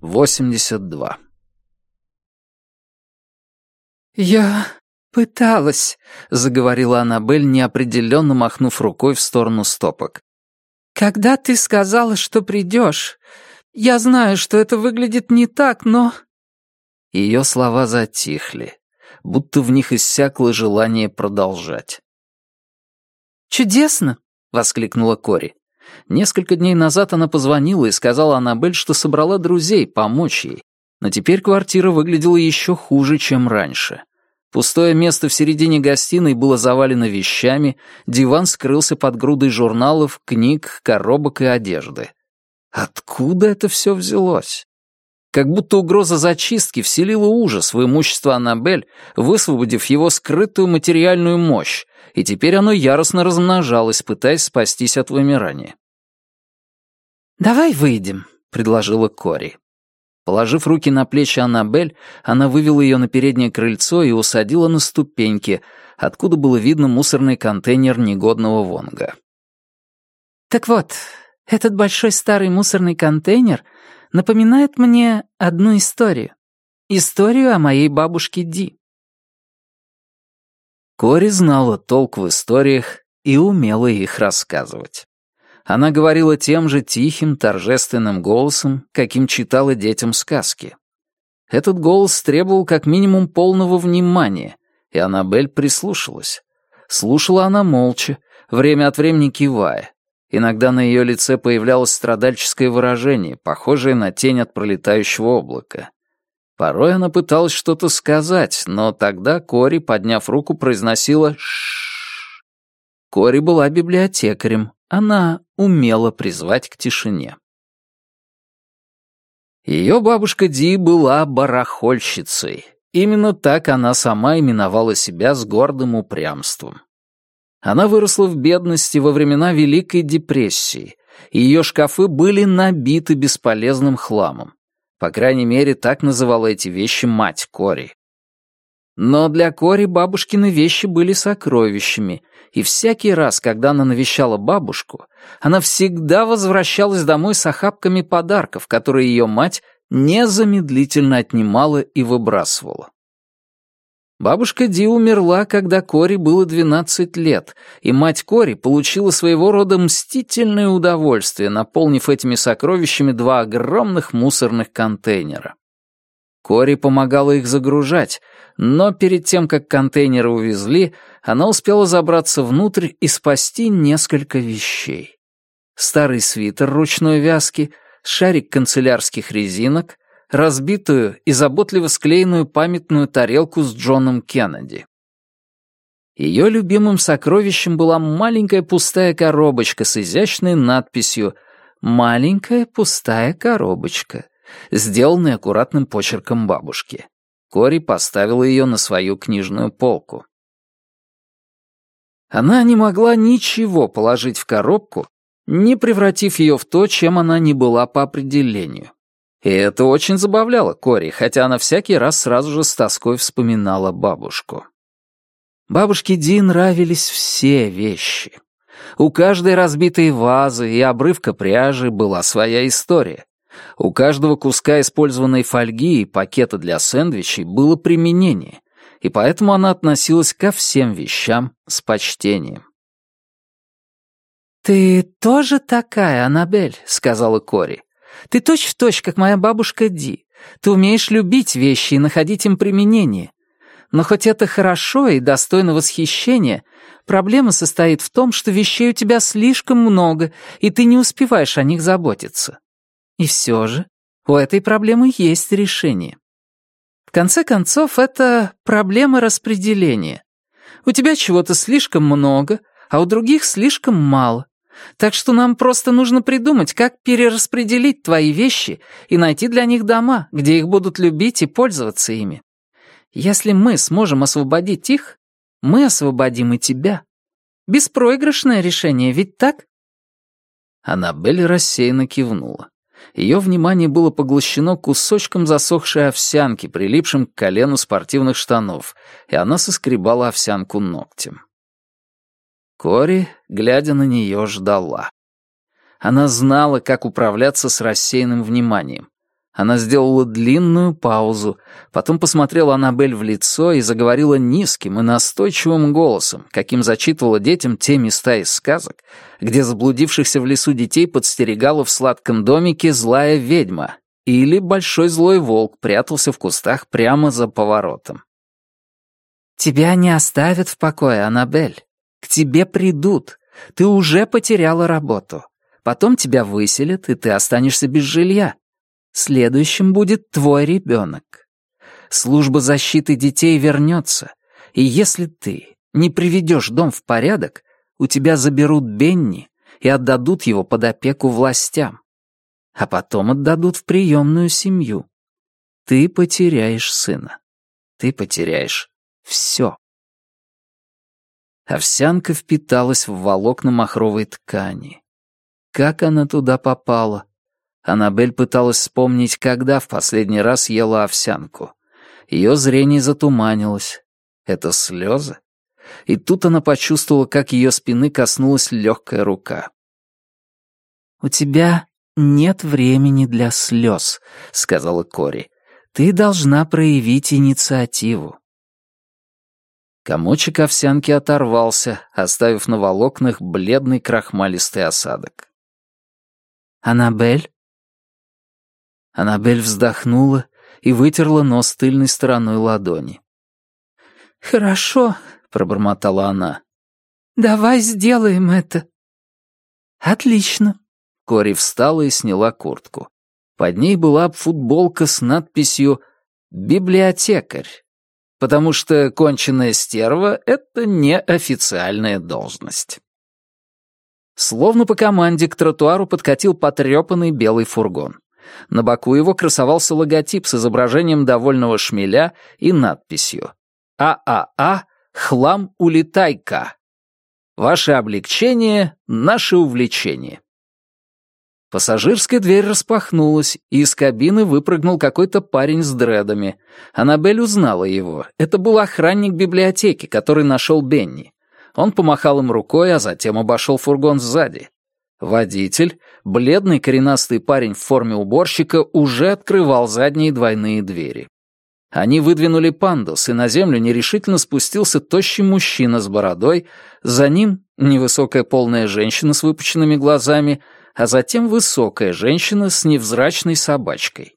Восемьдесят два. «Я пыталась», — заговорила Аннабель, неопределенно махнув рукой в сторону стопок. «Когда ты сказала, что придешь, я знаю, что это выглядит не так, но...» Ее слова затихли, будто в них иссякло желание продолжать. «Чудесно!» — воскликнула Кори. Несколько дней назад она позвонила и сказала Аннабель, что собрала друзей помочь ей, но теперь квартира выглядела еще хуже, чем раньше. Пустое место в середине гостиной было завалено вещами, диван скрылся под грудой журналов, книг, коробок и одежды. Откуда это все взялось? Как будто угроза зачистки вселила ужас в имущество Аннабель, высвободив его скрытую материальную мощь, и теперь оно яростно размножалось, пытаясь спастись от вымирания. «Давай выйдем», — предложила Кори. Положив руки на плечи Аннабель, она вывела ее на переднее крыльцо и усадила на ступеньки, откуда было видно мусорный контейнер негодного Вонга. «Так вот, этот большой старый мусорный контейнер напоминает мне одну историю. Историю о моей бабушке Ди». Кори знала толк в историях и умела их рассказывать. Она говорила тем же тихим, торжественным голосом, каким читала детям сказки. Этот голос требовал как минимум полного внимания, и Аннабель прислушалась. Слушала она молча, время от времени кивая. Иногда на ее лице появлялось страдальческое выражение, похожее на тень от пролетающего облака. Порой она пыталась что-то сказать, но тогда Кори, подняв руку, произносила «Шшш». Кори была библиотекарем, она умела призвать к тишине. Ее бабушка Ди была барахольщицей. Именно так она сама именовала себя с гордым упрямством. Она выросла в бедности во времена Великой депрессии, и ее шкафы были набиты бесполезным хламом. По крайней мере, так называла эти вещи мать Кори. Но для Кори бабушкины вещи были сокровищами, и всякий раз, когда она навещала бабушку, она всегда возвращалась домой с охапками подарков, которые ее мать незамедлительно отнимала и выбрасывала. Бабушка Ди умерла, когда Кори было 12 лет, и мать Кори получила своего рода мстительное удовольствие, наполнив этими сокровищами два огромных мусорных контейнера. Кори помогала их загружать, но перед тем, как контейнеры увезли, она успела забраться внутрь и спасти несколько вещей. Старый свитер ручной вязки, шарик канцелярских резинок, разбитую и заботливо склеенную памятную тарелку с Джоном Кеннеди. Ее любимым сокровищем была маленькая пустая коробочка с изящной надписью «Маленькая пустая коробочка», сделанной аккуратным почерком бабушки. Кори поставила ее на свою книжную полку. Она не могла ничего положить в коробку, не превратив ее в то, чем она не была по определению. И это очень забавляло Кори, хотя она всякий раз сразу же с тоской вспоминала бабушку. Бабушке Ди нравились все вещи. У каждой разбитой вазы и обрывка пряжи была своя история. У каждого куска использованной фольги и пакета для сэндвичей было применение, и поэтому она относилась ко всем вещам с почтением. «Ты тоже такая, Аннабель», — сказала Кори. «Ты точь-в-точь, точь, как моя бабушка Ди. Ты умеешь любить вещи и находить им применение. Но хоть это хорошо и достойно восхищения, проблема состоит в том, что вещей у тебя слишком много, и ты не успеваешь о них заботиться. И все же у этой проблемы есть решение. В конце концов, это проблема распределения. У тебя чего-то слишком много, а у других слишком мало. Так что нам просто нужно придумать, как перераспределить твои вещи и найти для них дома, где их будут любить и пользоваться ими. Если мы сможем освободить их, мы освободим и тебя. Беспроигрышное решение, ведь так?» Аннабель рассеянно кивнула. Ее внимание было поглощено кусочком засохшей овсянки, прилипшим к колену спортивных штанов, и она соскребала овсянку ногтем. Кори, глядя на нее, ждала. Она знала, как управляться с рассеянным вниманием. Она сделала длинную паузу, потом посмотрела Аннабель в лицо и заговорила низким и настойчивым голосом, каким зачитывала детям те места из сказок, где заблудившихся в лесу детей подстерегала в сладком домике злая ведьма или большой злой волк прятался в кустах прямо за поворотом. «Тебя не оставят в покое, Аннабель. К тебе придут. Ты уже потеряла работу. Потом тебя выселят, и ты останешься без жилья. Следующим будет твой ребенок. Служба защиты детей вернется, и если ты не приведешь дом в порядок, у тебя заберут Бенни и отдадут его под опеку властям, а потом отдадут в приемную семью. Ты потеряешь сына. Ты потеряешь все. Овсянка впиталась в волокна махровой ткани. Как она туда попала? Аннабель пыталась вспомнить, когда в последний раз ела овсянку. Ее зрение затуманилось. Это слезы? И тут она почувствовала, как ее спины коснулась легкая рука. «У тебя нет времени для слез», — сказала Кори. «Ты должна проявить инициативу». Комочек овсянки оторвался, оставив на волокнах бледный крахмалистый осадок. «Аннабель?» Аннабель вздохнула и вытерла нос тыльной стороной ладони. «Хорошо», — пробормотала она. «Давай сделаем это». «Отлично». Кори встала и сняла куртку. Под ней была футболка с надписью «Библиотекарь», потому что конченная стерва — это неофициальная должность. Словно по команде к тротуару подкатил потрепанный белый фургон. На боку его красовался логотип с изображением довольного шмеля и надписью «ААА, хлам улетай-ка». Ваше облегчение — наше увлечение. Пассажирская дверь распахнулась, и из кабины выпрыгнул какой-то парень с дредами. Аннабель узнала его. Это был охранник библиотеки, который нашел Бенни. Он помахал им рукой, а затем обошел фургон сзади. Водитель, бледный коренастый парень в форме уборщика, уже открывал задние двойные двери. Они выдвинули пандус, и на землю нерешительно спустился тощий мужчина с бородой, за ним невысокая полная женщина с выпученными глазами, а затем высокая женщина с невзрачной собачкой.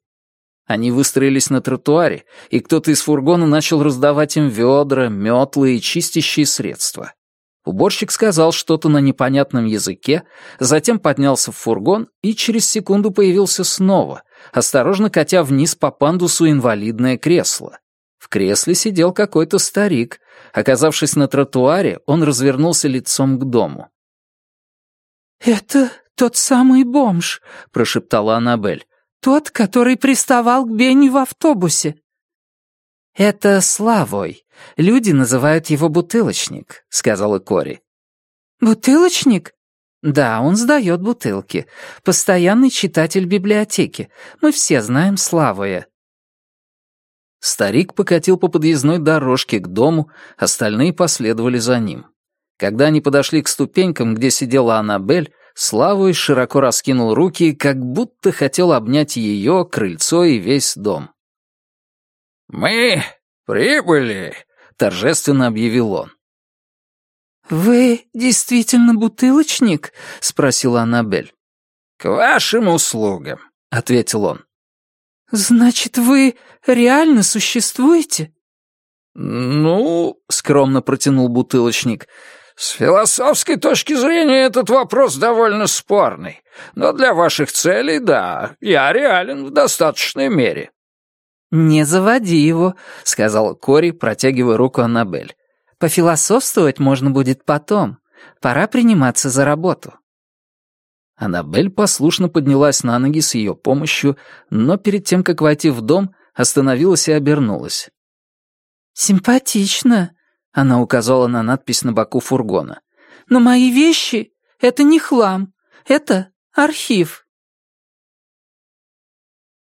Они выстроились на тротуаре, и кто-то из фургона начал раздавать им ведра, метлы и чистящие средства. Уборщик сказал что-то на непонятном языке, затем поднялся в фургон и через секунду появился снова, осторожно катя вниз по пандусу инвалидное кресло. В кресле сидел какой-то старик. Оказавшись на тротуаре, он развернулся лицом к дому. «Это тот самый бомж», — прошептала Аннабель. «Тот, который приставал к Бенни в автобусе». «Это Славой. Люди называют его бутылочник», — сказала Кори. «Бутылочник?» «Да, он сдает бутылки. Постоянный читатель библиотеки. Мы все знаем Славоя». Старик покатил по подъездной дорожке к дому, остальные последовали за ним. Когда они подошли к ступенькам, где сидела Аннабель, Славой широко раскинул руки, как будто хотел обнять ее, крыльцо и весь дом. «Мы прибыли», — торжественно объявил он. «Вы действительно бутылочник?» — спросила Аннабель. «К вашим услугам», — ответил он. «Значит, вы реально существуете?» «Ну», — скромно протянул бутылочник, — «с философской точки зрения этот вопрос довольно спорный, но для ваших целей, да, я реален в достаточной мере». «Не заводи его», — сказал Кори, протягивая руку Аннабель. «Пофилософствовать можно будет потом. Пора приниматься за работу». Аннабель послушно поднялась на ноги с ее помощью, но перед тем, как войти в дом, остановилась и обернулась. «Симпатично», — она указала на надпись на боку фургона. «Но мои вещи — это не хлам, это архив».